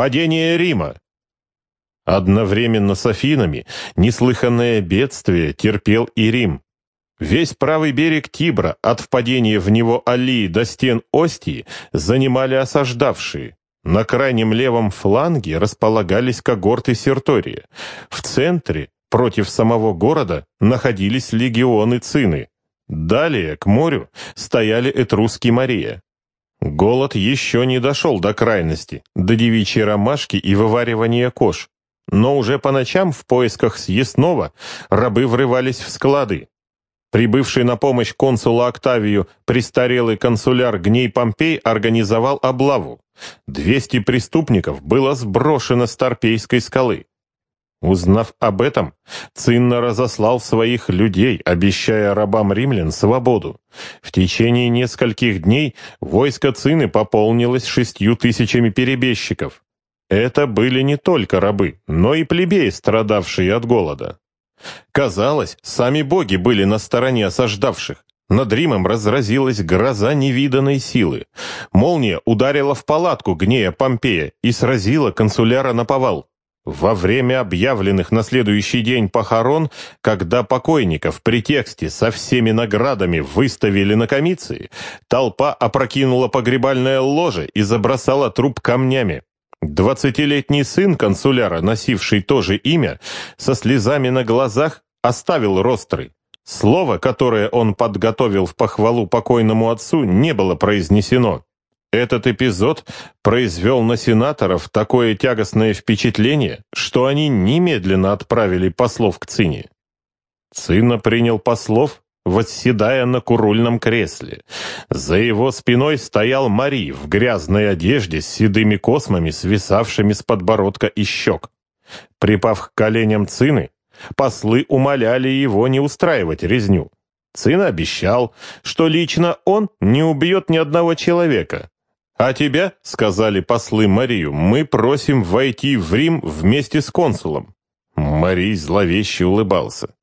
Падение Рима. Одновременно с Афинами неслыханное бедствие терпел и Рим. Весь правый берег Тибра, от впадения в него Алии до стен Остии, занимали осаждавшие. На крайнем левом фланге располагались когорты Сертория. В центре, против самого города, находились легионы Цины. Далее, к морю, стояли Этруски Мария. Голод еще не дошел до крайности, до девичьей ромашки и вываривания кож. Но уже по ночам в поисках съестного рабы врывались в склады. Прибывший на помощь консулу Октавию престарелый консуляр Гней Помпей организовал облаву. Двести преступников было сброшено с Торпейской скалы. Узнав об этом, Цинна разослал своих людей, обещая рабам римлян свободу. В течение нескольких дней войско Цины пополнилось шестью тысячами перебежчиков. Это были не только рабы, но и плебеи, страдавшие от голода. Казалось, сами боги были на стороне осаждавших. Над Римом разразилась гроза невиданной силы. Молния ударила в палатку гнея Помпея и сразила консуляра на повал. Во время объявленных на следующий день похорон, когда покойников при тексте со всеми наградами выставили на комиции, толпа опрокинула погребальное ложе и забросала труп камнями. Двадцатилетний сын консуляра, носивший то же имя, со слезами на глазах оставил ростры. Слово, которое он подготовил в похвалу покойному отцу, не было произнесено. Этот эпизод произвел на сенаторов такое тягостное впечатление, что они немедленно отправили послов к Цине. Цина принял послов восседая на курульном кресле. За его спиной стоял Мари в грязной одежде с седыми космами, свисавшими с подбородка и щек. Припав к коленям Цины, послы умоляли его не устраивать резню. Цина обещал, что лично он не убьет ни одного человека. «А тебя, — сказали послы Марию, — мы просим войти в Рим вместе с консулом». Марий зловеще улыбался.